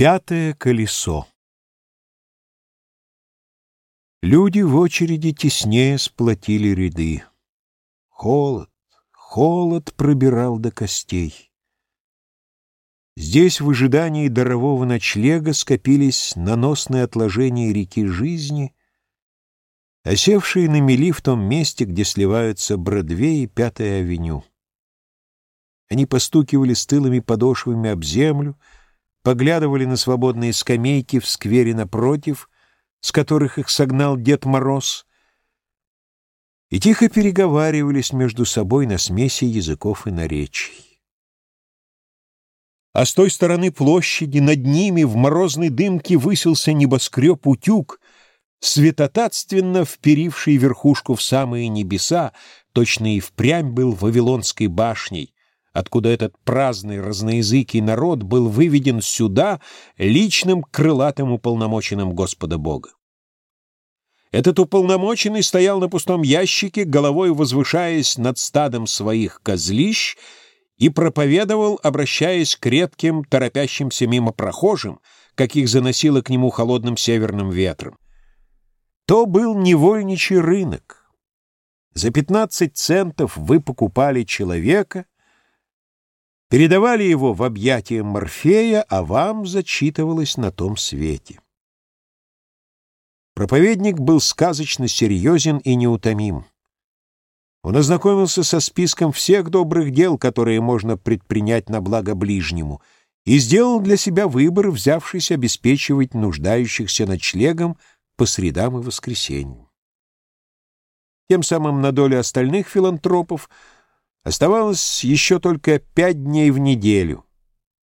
Пятое колесо Люди в очереди теснее сплотили ряды. Холод, холод пробирал до костей. Здесь в ожидании дарового ночлега скопились наносные отложения реки жизни, осевшие на мели в том месте, где сливаются Бродвей и Пятая авеню. Они постукивали стылыми подошвами об землю, поглядывали на свободные скамейки в сквере напротив, с которых их согнал Дед Мороз, и тихо переговаривались между собой на смеси языков и наречий. А с той стороны площади над ними в морозной дымке высился небоскреб-утюг, светотатственно вперивший верхушку в самые небеса, точно и впрямь был Вавилонской башней, откуда этот праздный разноязыкий народ был выведен сюда личным крылатым уполномоченным Господа Бога. Этот уполномоченный стоял на пустом ящике, головой возвышаясь над стадом своих козлищ, и проповедовал, обращаясь к редким, торопящимся мимо прохожим, каких заносило к нему холодным северным ветром. То был невольничий рынок. За пятнадцать центов вы покупали человека, передавали его в объятия Морфея, а вам зачитывалось на том свете. Проповедник был сказочно серьезен и неутомим. Он ознакомился со списком всех добрых дел, которые можно предпринять на благо ближнему, и сделал для себя выбор, взявшись обеспечивать нуждающихся ночлегом по средам и воскресеньям. Тем самым на долю остальных филантропов оставалось еще только пять дней в неделю,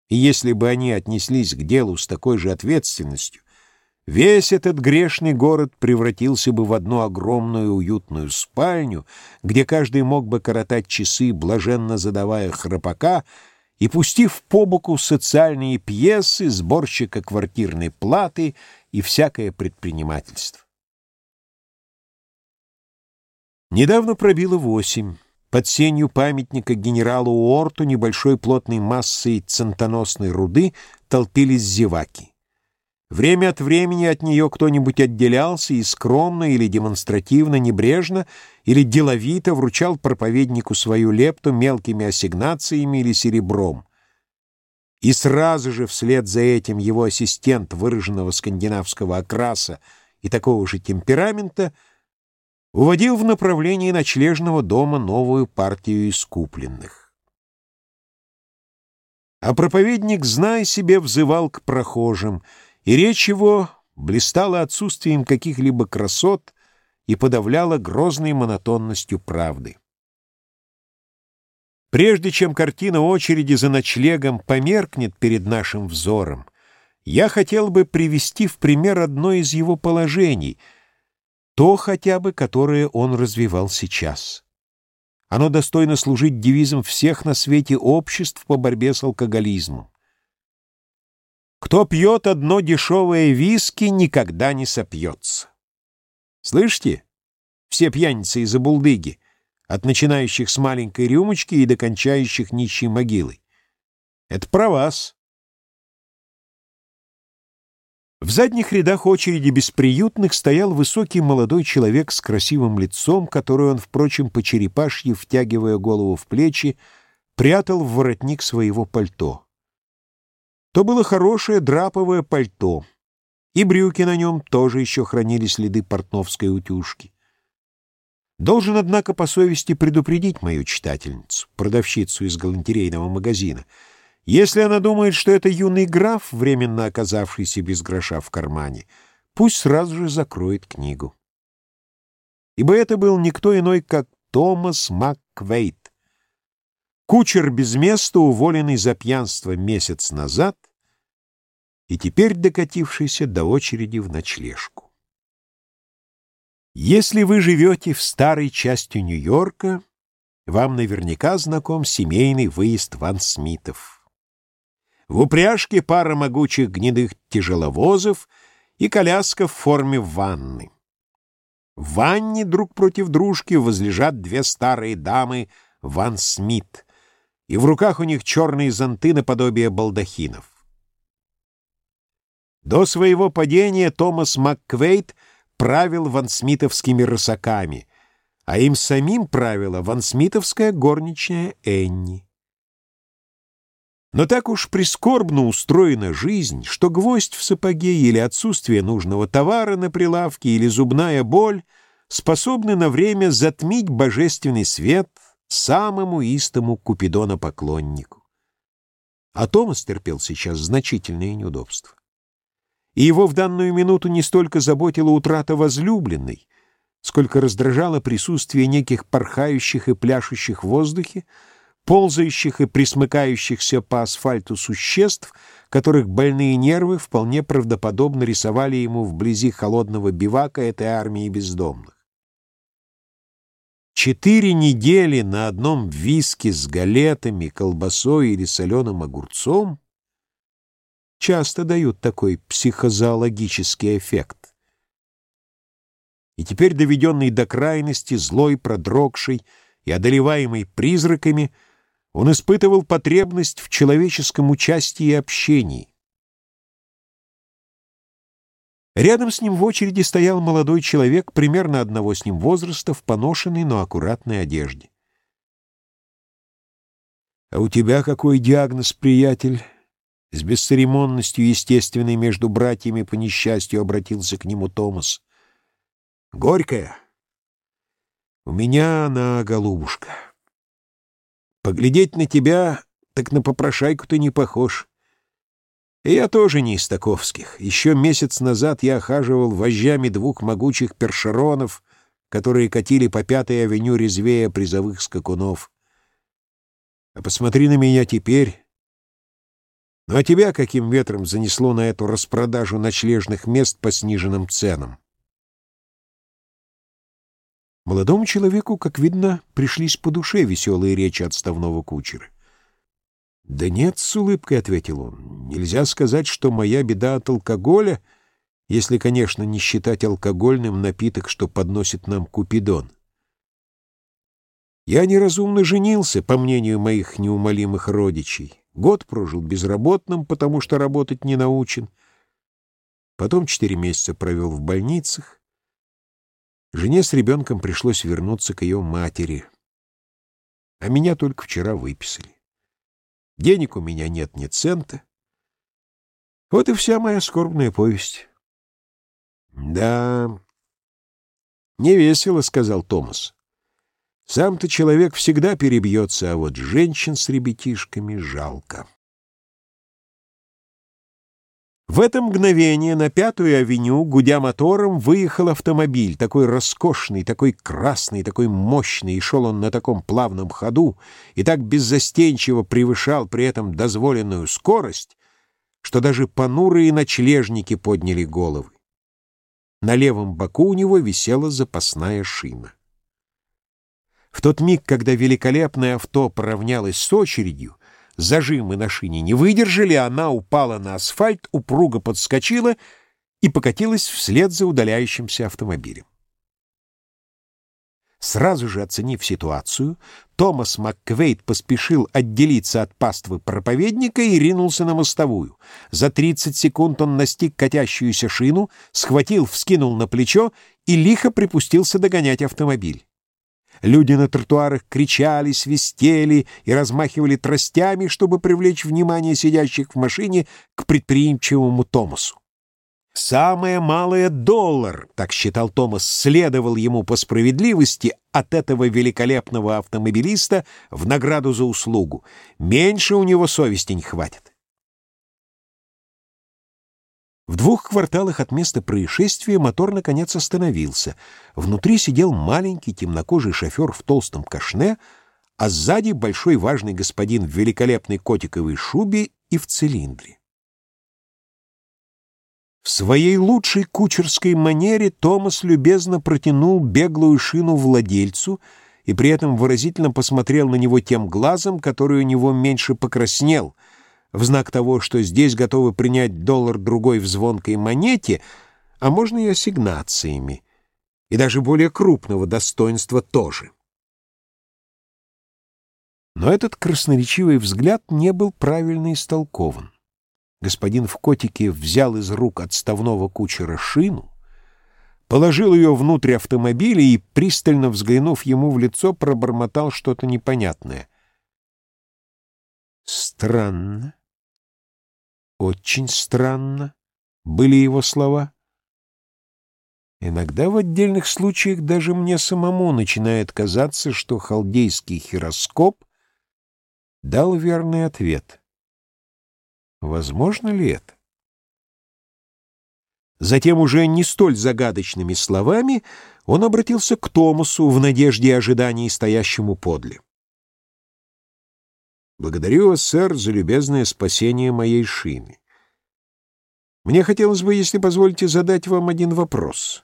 и если бы они отнеслись к делу с такой же ответственностью, Весь этот грешный город превратился бы в одну огромную уютную спальню, где каждый мог бы коротать часы, блаженно задавая храпака, и пустив по боку социальные пьесы, сборщика квартирной платы и всякое предпринимательство. Недавно пробило восемь. Под сенью памятника генералу Уорту небольшой плотной массой центоносной руды толпились зеваки. Время от времени от нее кто-нибудь отделялся и скромно или демонстративно, небрежно или деловито вручал проповеднику свою лепту мелкими ассигнациями или серебром. И сразу же вслед за этим его ассистент выраженного скандинавского окраса и такого же темперамента уводил в направлении ночлежного дома новую партию искупленных. А проповедник, зная себе, взывал к прохожим — и речь его блистала отсутствием каких-либо красот и подавляла грозной монотонностью правды. Прежде чем картина очереди за ночлегом померкнет перед нашим взором, я хотел бы привести в пример одно из его положений, то хотя бы, которое он развивал сейчас. Оно достойно служить девизом всех на свете обществ по борьбе с алкоголизмом. Кто пьет одно дешевое виски, никогда не сопьется. Слышите? Все пьяницы из-за булдыги, от начинающих с маленькой рюмочки и до кончающих нищей могилой. Это про вас. В задних рядах очереди бесприютных стоял высокий молодой человек с красивым лицом, который он, впрочем, по черепашьи, втягивая голову в плечи, прятал в воротник своего пальто то было хорошее драповое пальто, и брюки на нем тоже еще хранили следы портновской утюжки. Должен, однако, по совести предупредить мою читательницу, продавщицу из галантерейного магазина, если она думает, что это юный граф, временно оказавшийся без гроша в кармане, пусть сразу же закроет книгу. Ибо это был никто иной, как Томас МакКвейт, Кучер без места, уволенный за пьянство месяц назад и теперь докатившийся до очереди в ночлежку. Если вы живете в старой части Нью-Йорка, вам наверняка знаком семейный выезд Ван Смитов. В упряжке пара могучих гнедых тяжеловозов и коляска в форме ванны. В ванне друг против дружки возлежат две старые дамы Ван Смит — и в руках у них черные зонты наподобие балдахинов. До своего падения Томас МакКвейт правил вансмитовскими рысаками, а им самим правила вансмитовская горничная Энни. Но так уж прискорбно устроена жизнь, что гвоздь в сапоге или отсутствие нужного товара на прилавке или зубная боль способны на время затмить божественный свет самому истому Купидона-поклоннику. А Томас терпел сейчас значительные неудобства. И его в данную минуту не столько заботила утрата возлюбленной, сколько раздражало присутствие неких порхающих и пляшущих в воздухе, ползающих и присмыкающихся по асфальту существ, которых больные нервы вполне правдоподобно рисовали ему вблизи холодного бивака этой армии бездомных. Четыре недели на одном виске с галетами, колбасой или соленым огурцом часто дают такой психозоологический эффект. И теперь, доведенный до крайности, злой, продрогший и одолеваемый призраками — он испытывал потребность в человеческом участии и общении. Рядом с ним в очереди стоял молодой человек, примерно одного с ним возраста, в поношенной, но аккуратной одежде. «А у тебя какой диагноз, приятель?» С бесцеремонностью, естественной между братьями по несчастью, обратился к нему Томас. «Горькая?» «У меня она, голубушка». Поглядеть на тебя, так на попрошайку ты не похож. И я тоже не из таковских. Еще месяц назад я охаживал вожжами двух могучих першеронов, которые катили по Пятой авеню резвее призовых скакунов. А посмотри на меня теперь. Ну а тебя каким ветром занесло на эту распродажу ночлежных мест по сниженным ценам? Молодому человеку, как видно, пришлись по душе веселые речи отставного кучера. «Да нет», — с улыбкой ответил он, — «нельзя сказать, что моя беда от алкоголя, если, конечно, не считать алкогольным напиток, что подносит нам Купидон. Я неразумно женился, по мнению моих неумолимых родичей. Год прожил безработным, потому что работать не научен. Потом четыре месяца провел в больницах. Жене с ребенком пришлось вернуться к ее матери, а меня только вчера выписали. Денег у меня нет ни цента. Вот и вся моя скорбная повесть. — Да, не весело, — сказал Томас. Сам-то человек всегда перебьется, а вот женщин с ребятишками жалко. В это мгновение на Пятую авеню, гудя мотором, выехал автомобиль, такой роскошный, такой красный, такой мощный, и шел он на таком плавном ходу, и так беззастенчиво превышал при этом дозволенную скорость, что даже понурые ночлежники подняли головы. На левом боку у него висела запасная шина. В тот миг, когда великолепное авто поравнялось с очередью, Зажимы на шине не выдержали, она упала на асфальт, упруго подскочила и покатилась вслед за удаляющимся автомобилем. Сразу же оценив ситуацию, Томас МакКвейт поспешил отделиться от паствы проповедника и ринулся на мостовую. За 30 секунд он настиг катящуюся шину, схватил, вскинул на плечо и лихо припустился догонять автомобиль. Люди на тротуарах кричали, свистели и размахивали тростями, чтобы привлечь внимание сидящих в машине к предприимчивому Томасу. «Самое малое — доллар», — так считал Томас, следовал ему по справедливости от этого великолепного автомобилиста в награду за услугу. Меньше у него совести не хватит. В двух кварталах от места происшествия мотор наконец остановился. Внутри сидел маленький темнокожий шофер в толстом кашне, а сзади большой важный господин в великолепной котиковой шубе и в цилиндре. В своей лучшей кучерской манере Томас любезно протянул беглую шину владельцу и при этом выразительно посмотрел на него тем глазом, который у него меньше покраснел — в знак того, что здесь готовы принять доллар-другой в звонкой монете, а можно и ассигнациями, и даже более крупного достоинства тоже. Но этот красноречивый взгляд не был правильно истолкован. Господин в котике взял из рук отставного кучера шину, положил ее внутрь автомобиля и, пристально взглянув ему в лицо, пробормотал что-то непонятное. «Странно. Очень странно», — были его слова. Иногда в отдельных случаях даже мне самому начинает казаться, что халдейский хироскоп дал верный ответ. Возможно ли это? Затем уже не столь загадочными словами он обратился к Томасу в надежде и ожидании стоящему подле. «Благодарю вас, сэр, за любезное спасение моей шины. Мне хотелось бы, если позволите, задать вам один вопрос.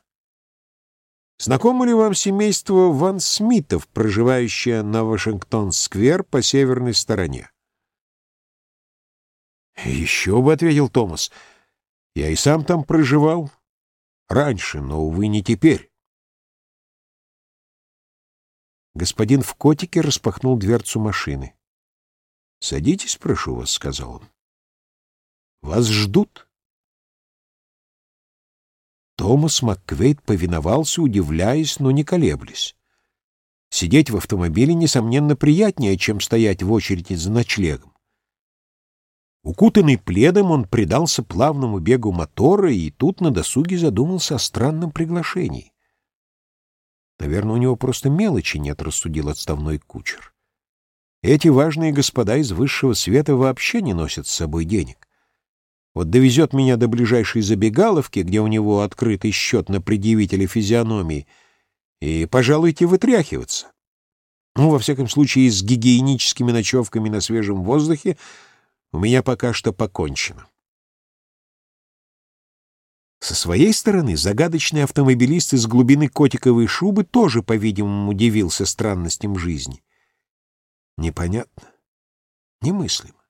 Знакомо ли вам семейство Ван Смитов, проживающее на Вашингтон-сквер по северной стороне? «Еще бы», — ответил Томас, — «я и сам там проживал. Раньше, но, увы, не теперь». Господин в котике распахнул дверцу машины. «Садитесь, прошу вас», — сказал он. «Вас ждут». Томас МакКвейт повиновался, удивляясь, но не колеблясь. Сидеть в автомобиле, несомненно, приятнее, чем стоять в очереди за ночлегом. Укутанный пледом, он предался плавному бегу мотора и тут на досуге задумался о странном приглашении. Наверное, у него просто мелочи нет, рассудил отставной кучер. Эти важные господа из высшего света вообще не носят с собой денег. Вот довезет меня до ближайшей забегаловки, где у него открытый счет на предъявителя физиономии, и, пожалуйте, вытряхиваться. Ну, во всяком случае, с гигиеническими ночевками на свежем воздухе у меня пока что покончено. Со своей стороны, загадочный автомобилист из глубины котиковой шубы тоже, по-видимому, удивился странностям жизни. Непонятно, немыслимо.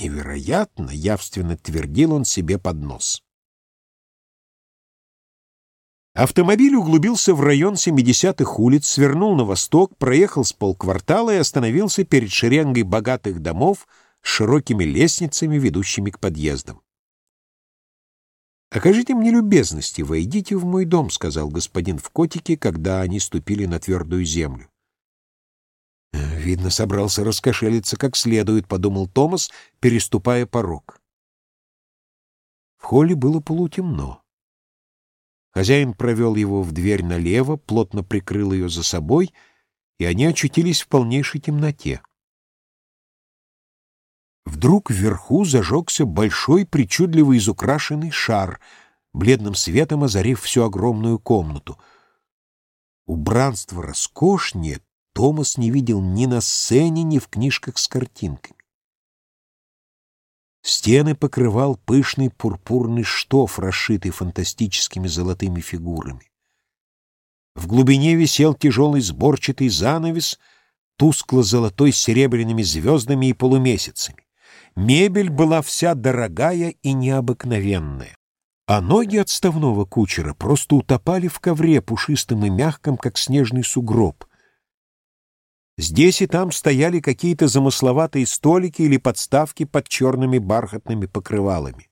Невероятно, явственно твердил он себе под нос. Автомобиль углубился в район 70-х улиц, свернул на восток, проехал с полквартала и остановился перед шеренгой богатых домов с широкими лестницами, ведущими к подъездам. «Окажите мне любезности, войдите в мой дом», — сказал господин в котике, когда они ступили на твердую землю. «Видно, собрался раскошелиться как следует», — подумал Томас, переступая порог. В холле было полутемно. Хозяин провел его в дверь налево, плотно прикрыл ее за собой, и они очутились в полнейшей темноте. Вдруг вверху зажегся большой, причудливо изукрашенный шар, бледным светом озарив всю огромную комнату. Убранство роскошнее Томас не видел ни на сцене, ни в книжках с картинками. Стены покрывал пышный пурпурный штоф, расшитый фантастическими золотыми фигурами. В глубине висел тяжелый сборчатый занавес, тускло-золотой с серебряными звездами и полумесяцами. Мебель была вся дорогая и необыкновенная, а ноги отставного кучера просто утопали в ковре, пушистым и мягком, как снежный сугроб — Здесь и там стояли какие-то замысловатые столики или подставки под черными бархатными покрывалами.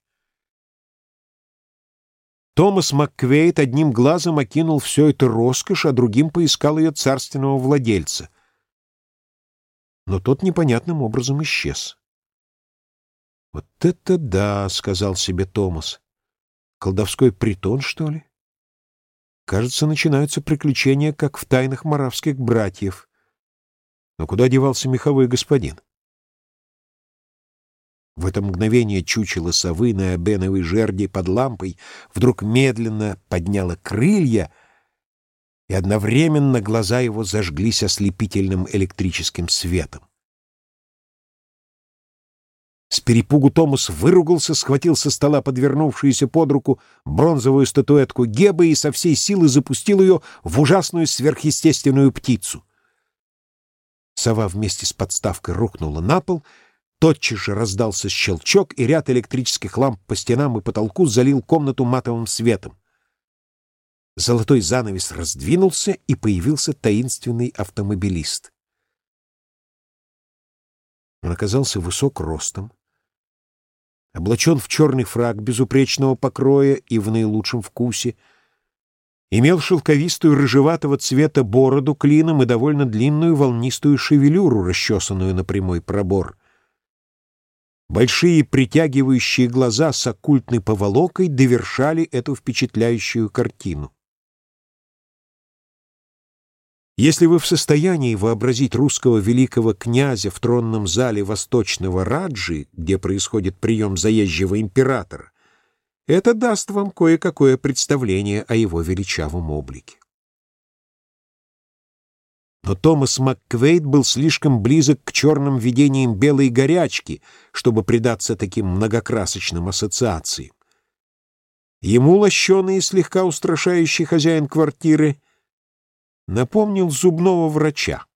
Томас МакКвейт одним глазом окинул все это роскошь, а другим поискал ее царственного владельца. Но тот непонятным образом исчез. «Вот это да!» — сказал себе Томас. «Колдовской притон, что ли?» Кажется, начинаются приключения, как в тайнах маравских братьев. Но куда девался меховой господин? В это мгновение чучело совы на обеновой жерди под лампой вдруг медленно подняло крылья, и одновременно глаза его зажглись ослепительным электрическим светом. С перепугу Томас выругался, схватил со стола подвернувшуюся под руку бронзовую статуэтку Гебы и со всей силы запустил ее в ужасную сверхъестественную птицу — Сова вместе с подставкой рухнула на пол, тотчас же раздался щелчок, и ряд электрических ламп по стенам и потолку залил комнату матовым светом. Золотой занавес раздвинулся, и появился таинственный автомобилист. Он оказался высок ростом, облачен в черный фраг безупречного покроя и в наилучшем вкусе, имел шелковистую рыжеватого цвета бороду клином и довольно длинную волнистую шевелюру, расчесанную на прямой пробор. Большие притягивающие глаза с оккультной поволокой довершали эту впечатляющую картину. Если вы в состоянии вообразить русского великого князя в тронном зале восточного Раджи, где происходит прием заезжего императора, это даст вам кое-какое представление о его величавом облике. Но Томас МакКвейд был слишком близок к черным видениям белой горячки, чтобы предаться таким многокрасочным ассоциациям. Ему лощеный и слегка устрашающий хозяин квартиры напомнил зубного врача.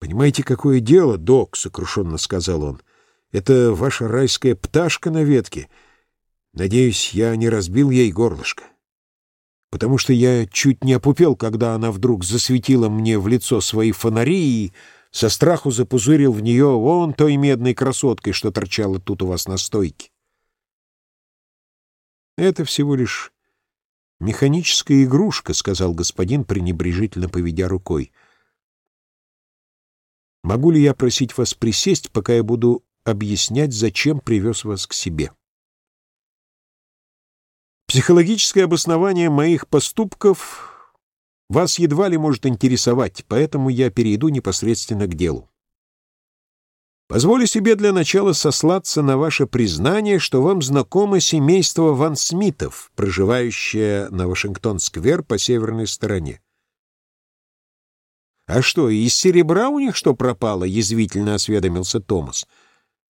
«Понимаете, какое дело, док?» — сокрушенно сказал он. «Это ваша райская пташка на ветке. Надеюсь, я не разбил ей горлышко. Потому что я чуть не опупел, когда она вдруг засветила мне в лицо свои фонари и со страху запузырил в нее вон той медной красоткой, что торчала тут у вас на стойке. Это всего лишь «Механическая игрушка», — сказал господин, пренебрежительно поведя рукой. «Могу ли я просить вас присесть, пока я буду объяснять, зачем привез вас к себе?» Психологическое обоснование моих поступков вас едва ли может интересовать, поэтому я перейду непосредственно к делу. Позволю себе для начала сослаться на ваше признание, что вам знакомо семейство Ван Смитов, проживающее на Вашингтон-сквер по северной стороне. «А что, из серебра у них что пропало?» — язвительно осведомился Томас.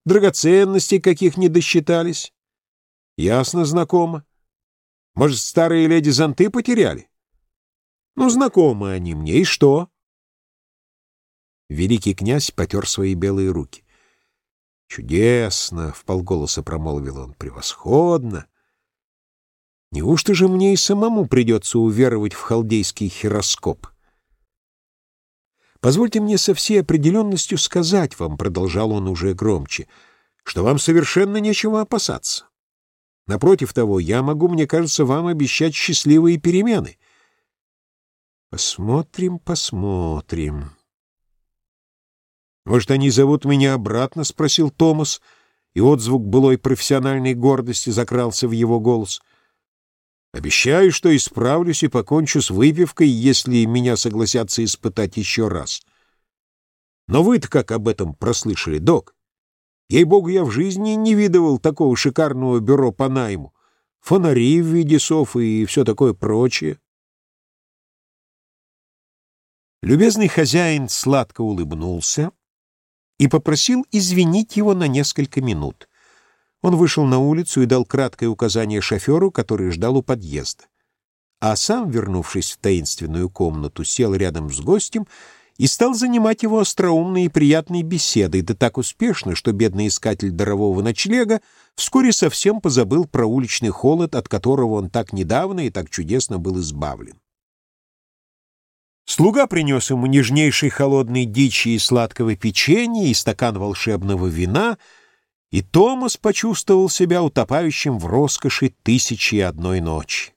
«Драгоценностей каких не досчитались?» «Ясно, знакомо. Может, старые леди зонты потеряли?» «Ну, знакомы они мне, и что?» Великий князь потер свои белые руки. «Чудесно!» — вполголоса промолвил он. «Превосходно! Неужто же мне и самому придется уверовать в халдейский хироскоп?» «Позвольте мне со всей определенностью сказать вам», — продолжал он уже громче, «что вам совершенно нечего опасаться. Напротив того, я могу, мне кажется, вам обещать счастливые перемены». «Посмотрим, посмотрим». «Может, они зовут меня обратно?» — спросил Томас, и отзвук былой профессиональной гордости закрался в его голос. «Обещаю, что исправлюсь и покончу с выпивкой, если меня согласятся испытать еще раз. Но вы-то как об этом прослышали, док? Ей-богу, я в жизни не видывал такого шикарного бюро по найму. Фонари в виде сов и все такое прочее». Любезный хозяин сладко улыбнулся, и попросил извинить его на несколько минут. Он вышел на улицу и дал краткое указание шоферу, который ждал у подъезда. А сам, вернувшись в таинственную комнату, сел рядом с гостем и стал занимать его остроумной и приятной беседой, да так успешно, что бедный искатель дарового ночлега вскоре совсем позабыл про уличный холод, от которого он так недавно и так чудесно был избавлен. Слуга принес ему нежнейшей холодной дичи и сладкого печенья, и стакан волшебного вина, и Томас почувствовал себя утопающим в роскоши тысячи одной ночи.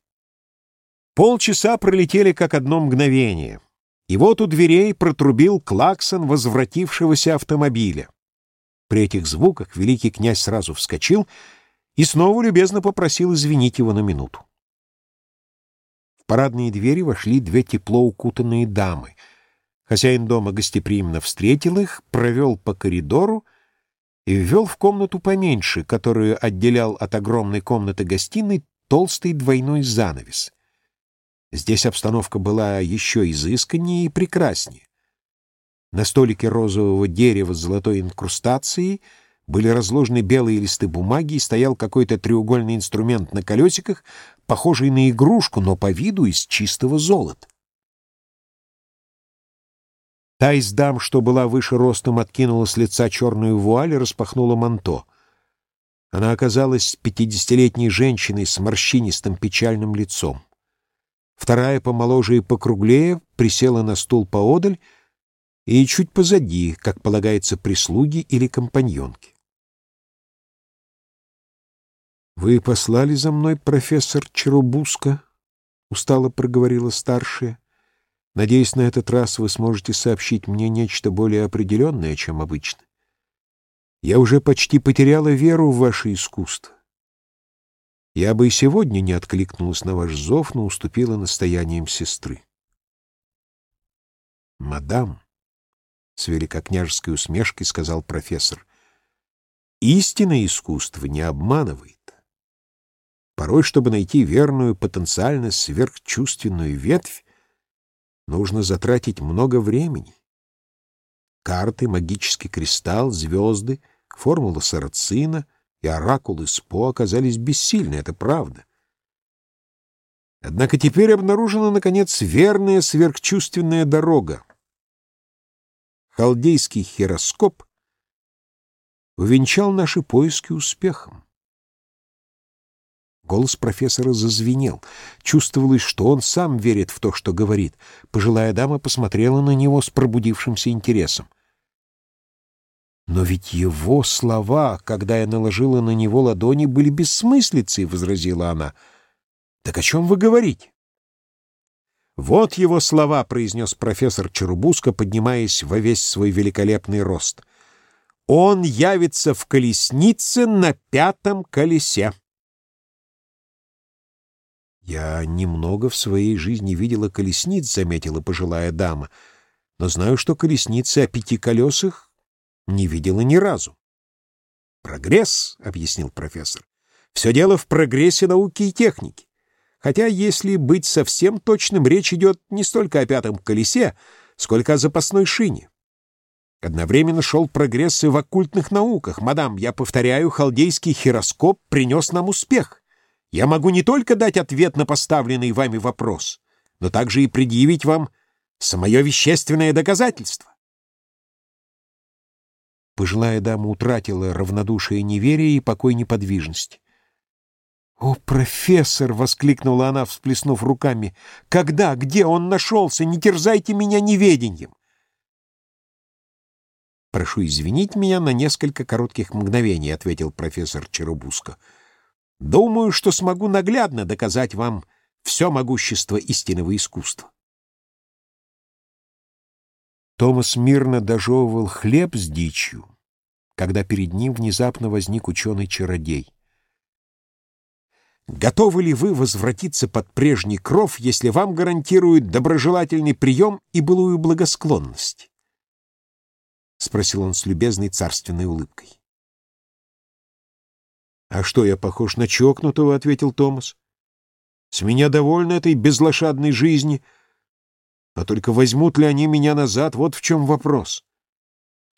Полчаса пролетели как одно мгновение, и вот у дверей протрубил клаксон возвратившегося автомобиля. При этих звуках великий князь сразу вскочил и снова любезно попросил извинить его на минуту парадные двери вошли две тепло укутанные дамы. Хозяин дома гостеприимно встретил их, провел по коридору и ввел в комнату поменьше, которую отделял от огромной комнаты-гостиной толстый двойной занавес. Здесь обстановка была еще изысканнее и прекраснее. На столике розового дерева с золотой инкрустацией — были разложены белые листы бумаги и стоял какой-то треугольный инструмент на колесиках, похожий на игрушку, но по виду из чистого золота. Та из дам, что была выше ростом, откинула с лица черную вуаль и распахнула манто. Она оказалась пятидесятилетней женщиной с морщинистым печальным лицом. Вторая, помоложе и покруглее, присела на стул поодаль и чуть позади, как полагается прислуги или компаньонки. «Вы послали за мной, профессор Черубуска?» — устало проговорила старшая. «Надеюсь, на этот раз вы сможете сообщить мне нечто более определенное, чем обычно. Я уже почти потеряла веру в ваше искусство. Я бы и сегодня не откликнулась на ваш зов, но уступила настояниям сестры». «Мадам», — с великокняжеской усмешкой сказал профессор, — «истинное искусство не обманывает. Порой, чтобы найти верную, потенциально сверхчувственную ветвь, нужно затратить много времени. Карты, магический кристалл, звезды, формула Сарацина и оракулы Спо оказались бессильны, это правда. Однако теперь обнаружена, наконец, верная сверхчувственная дорога. Халдейский хироскоп увенчал наши поиски успехом. Голос профессора зазвенел. Чувствовалось, что он сам верит в то, что говорит. Пожилая дама посмотрела на него с пробудившимся интересом. «Но ведь его слова, когда я наложила на него ладони, были бессмыслицей», — возразила она. «Так о чем вы говорите?» «Вот его слова», — произнес профессор Черубуска, поднимаясь во весь свой великолепный рост. «Он явится в колеснице на пятом колесе». «Я немного в своей жизни видела колесниц», — заметила пожилая дама, «но знаю, что колесницы о пяти колесах не видела ни разу». «Прогресс», — объяснил профессор, — «все дело в прогрессе науки и техники. Хотя, если быть совсем точным, речь идет не столько о пятом колесе, сколько о запасной шине. Одновременно шел прогресс и в оккультных науках. Мадам, я повторяю, халдейский хироскоп принес нам успех». Я могу не только дать ответ на поставленный вами вопрос, но также и предъявить вам самое вещественное доказательство. Пожилая дама утратила равнодушие неверия и покой неподвижности. «О, профессор!» — воскликнула она, всплеснув руками. «Когда? Где он нашелся? Не терзайте меня неведением!» «Прошу извинить меня на несколько коротких мгновений», — ответил профессор Черубуско. Думаю, что смогу наглядно доказать вам все могущество истинного искусства. Томас мирно дожевывал хлеб с дичью, когда перед ним внезапно возник ученый-чародей. Готовы ли вы возвратиться под прежний кров, если вам гарантируют доброжелательный прием и былую благосклонность? — спросил он с любезной царственной улыбкой. «А что, я похож на чокнутого?» — ответил Томас. «С меня довольны этой безлошадной жизни. Но только возьмут ли они меня назад, вот в чем вопрос.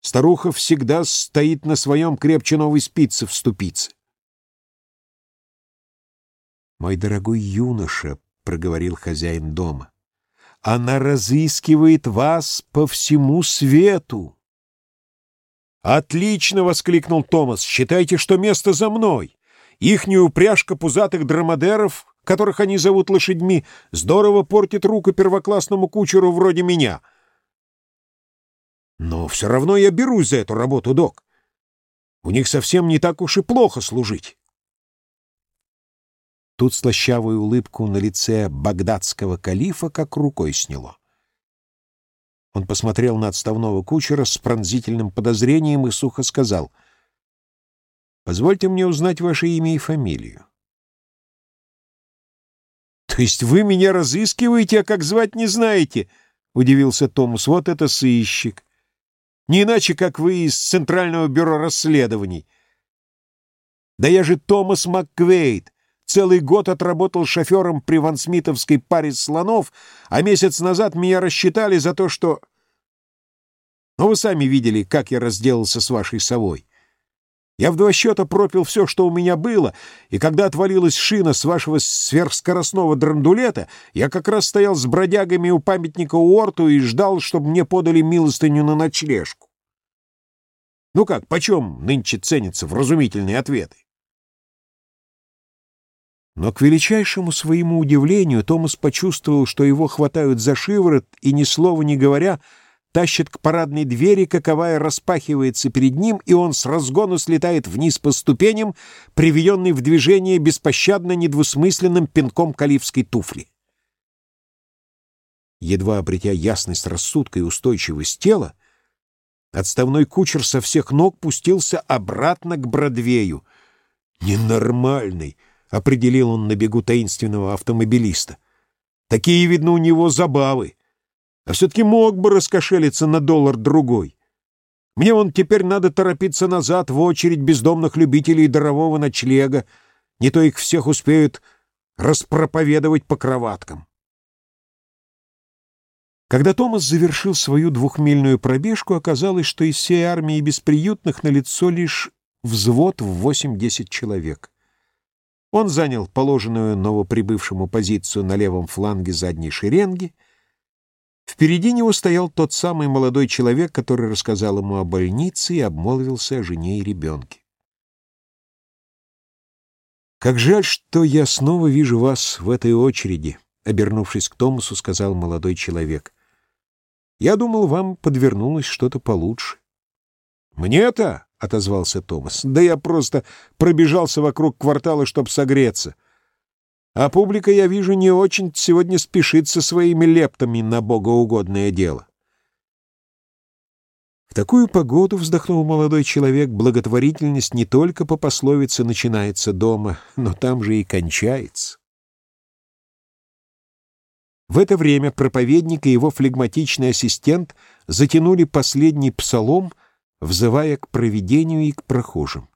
Старуха всегда стоит на своем крепче новой спицы в ступице». «Мой дорогой юноша», — проговорил хозяин дома, — «она разыскивает вас по всему свету». «Отлично!» — воскликнул Томас. «Считайте, что место за мной. Ихняя упряжка пузатых драмадеров, которых они зовут лошадьми, здорово портит руку первоклассному кучеру вроде меня. Но все равно я берусь за эту работу, док. У них совсем не так уж и плохо служить». Тут слащавую улыбку на лице багдадского калифа как рукой сняло. Он посмотрел на отставного кучера с пронзительным подозрением и сухо сказал, «Позвольте мне узнать ваше имя и фамилию». «То есть вы меня разыскиваете, а как звать не знаете?» — удивился Томас. «Вот это сыщик! Не иначе, как вы из Центрального бюро расследований. Да я же Томас МакКвейд, Целый год отработал шофером при вансмитовской паре слонов, а месяц назад меня рассчитали за то, что... Ну, вы сами видели, как я разделался с вашей совой. Я в два счета пропил все, что у меня было, и когда отвалилась шина с вашего сверхскоростного драндулета, я как раз стоял с бродягами у памятника Уорту и ждал, чтобы мне подали милостыню на ночлежку. Ну как, почем нынче ценятся вразумительные ответы? Но к величайшему своему удивлению Томас почувствовал, что его хватают за шиворот и, ни слова не говоря, тащит к парадной двери, каковая распахивается перед ним, и он с разгону слетает вниз по ступеням, приведенный в движение беспощадно недвусмысленным пинком калифской туфли. Едва обретя ясность рассудка и устойчивость тела, отставной кучер со всех ног пустился обратно к Бродвею. «Ненормальный!» — определил он на бегу таинственного автомобилиста. «Такие, видно, у него забавы. А все-таки мог бы раскошелиться на доллар-другой. Мне вон теперь надо торопиться назад в очередь бездомных любителей дарового ночлега, не то их всех успеют распроповедовать по кроваткам». Когда Томас завершил свою двухмильную пробежку, оказалось, что из всей армии бесприютных на лицо лишь взвод в 8-10 человек. Он занял положенную новоприбывшему позицию на левом фланге задней шеренги. Впереди него стоял тот самый молодой человек, который рассказал ему о больнице и обмолвился о жене и ребенке. «Как жаль, что я снова вижу вас в этой очереди», — обернувшись к Томасу, сказал молодой человек. Я думал, вам подвернулось что-то получше. «Мне-то?» — отозвался Томас. «Да я просто пробежался вокруг квартала, чтобы согреться. А публика, я вижу, не очень сегодня спешит со своими лептами на богоугодное дело». В такую погоду, вздохнул молодой человек, благотворительность не только по пословице начинается дома, но там же и кончается. В это время проповедник и его флегматичный ассистент затянули последний псалом, взывая к провидению и к прохожим.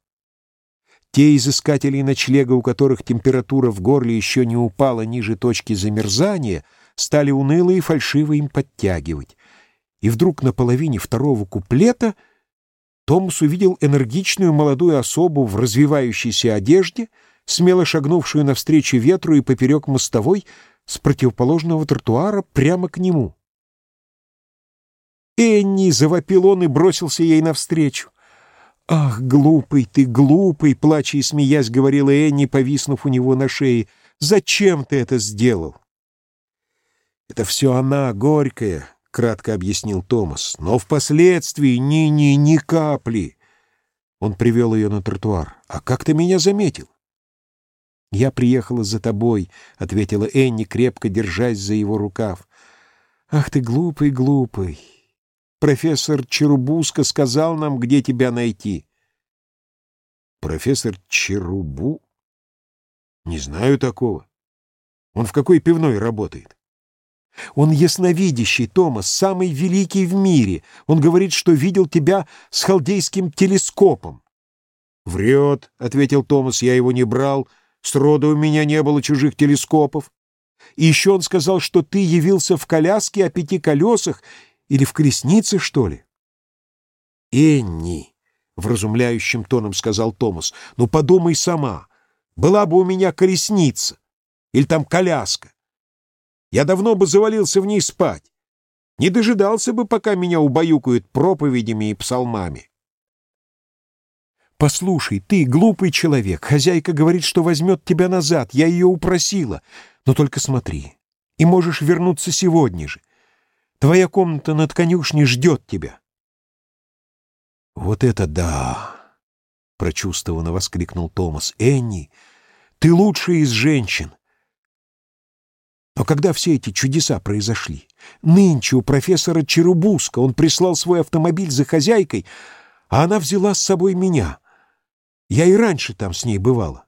Те изыскатели ночлега, у которых температура в горле еще не упала ниже точки замерзания, стали уныло и фальшиво им подтягивать. И вдруг на половине второго куплета Томас увидел энергичную молодую особу в развивающейся одежде, смело шагнувшую навстречу ветру и поперек мостовой, с противоположного тротуара прямо к нему. «Энни!» — завопил он и бросился ей навстречу. «Ах, глупый ты, глупый!» — плача и смеясь, говорила Энни, повиснув у него на шее. «Зачем ты это сделал?» «Это все она, горькая», — кратко объяснил Томас. «Но впоследствии ни-ни, ни капли». Он привел ее на тротуар. «А как ты меня заметил?» «Я приехала за тобой», — ответила Энни, крепко держась за его рукав. «Ах ты глупый, глупый! Профессор Черубуска сказал нам, где тебя найти». «Профессор Черубу? Не знаю такого. Он в какой пивной работает?» «Он ясновидящий, Томас, самый великий в мире. Он говорит, что видел тебя с халдейским телескопом». «Врет», — ответил Томас, — «я его не брал». Сроду у меня не было чужих телескопов. И еще он сказал, что ты явился в коляске о пяти колесах или в колеснице, что ли? «Энни», — вразумляющим тоном сказал Томас, — «ну подумай сама, была бы у меня колесница или там коляска. Я давно бы завалился в ней спать, не дожидался бы, пока меня убаюкают проповедями и псалмами». «Послушай, ты глупый человек. Хозяйка говорит, что возьмет тебя назад. Я ее упросила. Но только смотри. И можешь вернуться сегодня же. Твоя комната над конюшней ждет тебя». «Вот это да!» — прочувствованно воскликнул Томас. «Энни, ты лучшая из женщин!» Но когда все эти чудеса произошли? Нынче у профессора Черубуска он прислал свой автомобиль за хозяйкой, а она взяла с собой меня — я и раньше там с ней бывала.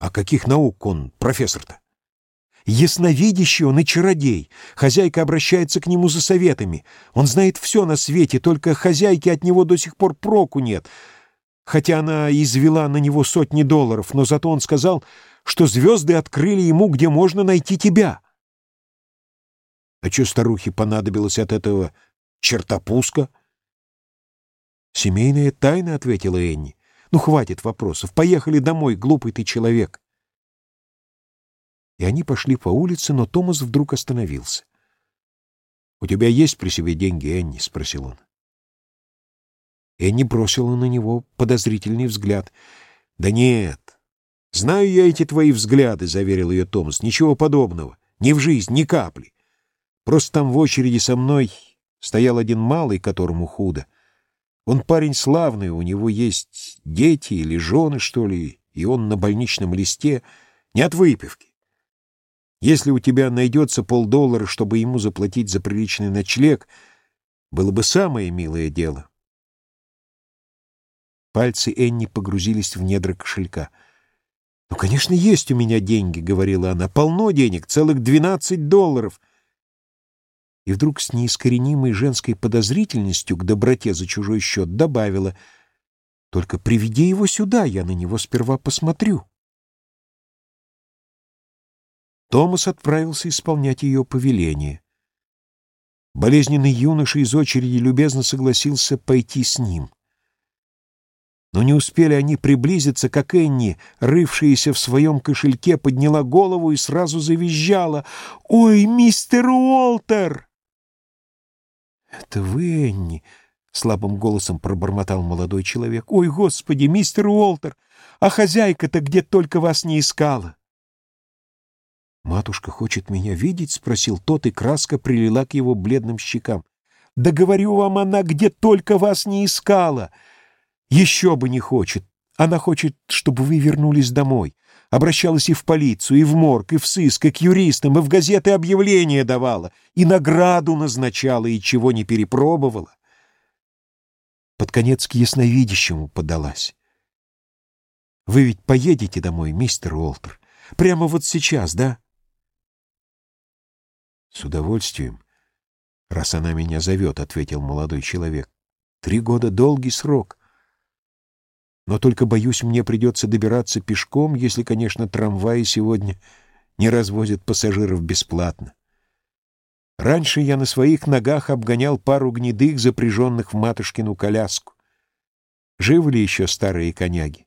А каких наук он, профессор-то? Ясновидящий он и чародей. Хозяйка обращается к нему за советами. Он знает все на свете, только хозяйки от него до сих пор проку нет. Хотя она извела на него сотни долларов, но зато он сказал, что звезды открыли ему, где можно найти тебя. А что старухе понадобилось от этого чертопуска? «Семейная тайна», — ответила Энни. «Ну, хватит вопросов. Поехали домой, глупый ты человек». И они пошли по улице, но Томас вдруг остановился. «У тебя есть при себе деньги, Энни?» — спросил он. Энни бросила на него подозрительный взгляд. «Да нет. Знаю я эти твои взгляды», — заверил ее Томас. «Ничего подобного. Ни в жизнь, ни капли. Просто там в очереди со мной стоял один малый, которому худо. Он парень славный, у него есть дети или жены, что ли, и он на больничном листе, не от выпивки. Если у тебя найдется полдоллара, чтобы ему заплатить за приличный ночлег, было бы самое милое дело. Пальцы Энни погрузились в недра кошелька. «Ну, конечно, есть у меня деньги», — говорила она. «Полно денег, целых двенадцать долларов» и вдруг с неискоренимой женской подозрительностью к доброте за чужой счет добавила «Только приведи его сюда, я на него сперва посмотрю». Томас отправился исполнять ее повеление. Болезненный юноша из очереди любезно согласился пойти с ним. Но не успели они приблизиться, как Энни, рывшаяся в своем кошельке, подняла голову и сразу завизжала. «Ой, мистер Уолтер!» «Это вы, Энни?» — слабым голосом пробормотал молодой человек. «Ой, господи, мистер Уолтер! А хозяйка-то где только вас не искала!» «Матушка хочет меня видеть?» — спросил тот, и краска прилила к его бледным щекам. «Да говорю вам, она где только вас не искала! Еще бы не хочет! Она хочет, чтобы вы вернулись домой. Обращалась и в полицию, и в морг, и в сыск, и к юристам, и в газеты объявления давала, и награду назначала, и чего не перепробовала. Под конец к ясновидящему подалась. Вы ведь поедете домой, мистер Уолтер? Прямо вот сейчас, да? С удовольствием, раз она меня зовет, — ответил молодой человек. Три года — долгий срок — но только, боюсь, мне придется добираться пешком, если, конечно, трамваи сегодня не развозят пассажиров бесплатно. Раньше я на своих ногах обгонял пару гнедых, запряженных в матушкину коляску. Живы ли еще старые коняги?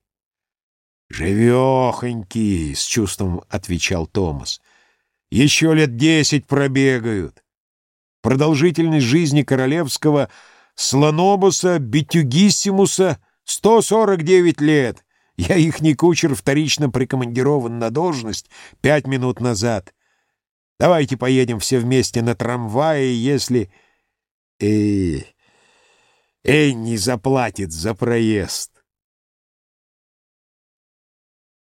«Живехоньки!» — с чувством отвечал Томас. «Еще лет десять пробегают. Продолжительность жизни королевского слонобуса битюгиссимуса — Сто сорок девять лет! Я ихний кучер вторично прикомандирован на должность пять минут назад. Давайте поедем все вместе на трамвае, если... Э, Энни заплатит за проезд.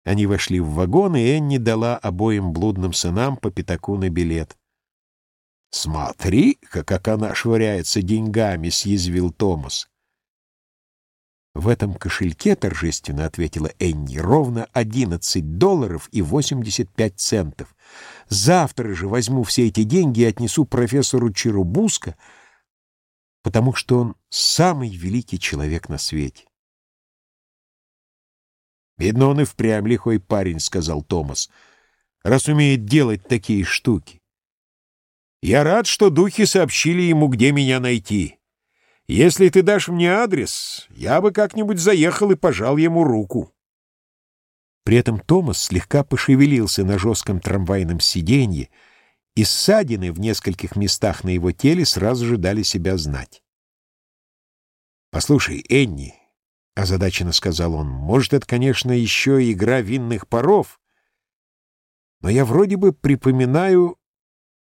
Они вошли в вагон, и Энни дала обоим блудным сынам по пятаку на билет. «Смотри-ка, как она швыряется деньгами!» — съязвил Томас. В этом кошельке, торжественно ответила Энни, ровно 11 долларов и 85 центов. Завтра же возьму все эти деньги и отнесу профессору Черубуско, потому что он самый великий человек на свете. «Видно, он и впрямь лихой парень», — сказал Томас, — «раз умеет делать такие штуки. Я рад, что духи сообщили ему, где меня найти». Если ты дашь мне адрес, я бы как-нибудь заехал и пожал ему руку. При этом Томас слегка пошевелился на жестком трамвайном сиденье, и ссадины в нескольких местах на его теле сразу же дали себя знать. «Послушай, Энни», — озадаченно сказал он, — «может, это, конечно, еще игра винных паров, но я вроде бы припоминаю,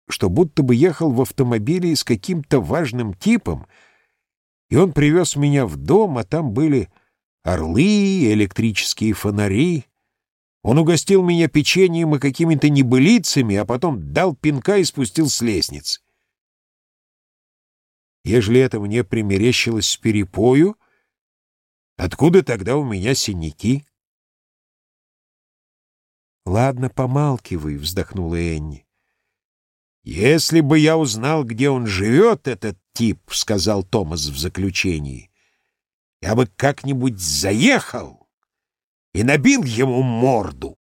что будто бы ехал в автомобиле с каким-то важным типом, и он привез меня в дом, а там были орлы, электрические фонари. Он угостил меня печеньем и какими-то небылицами, а потом дал пинка и спустил с лестницы. Ежели это мне примерещилось с перепою, откуда тогда у меня синяки? — Ладно, помалкивай, — вздохнула Энни. «Если бы я узнал, где он живет, этот тип, — сказал Томас в заключении, — я бы как-нибудь заехал и набил ему морду».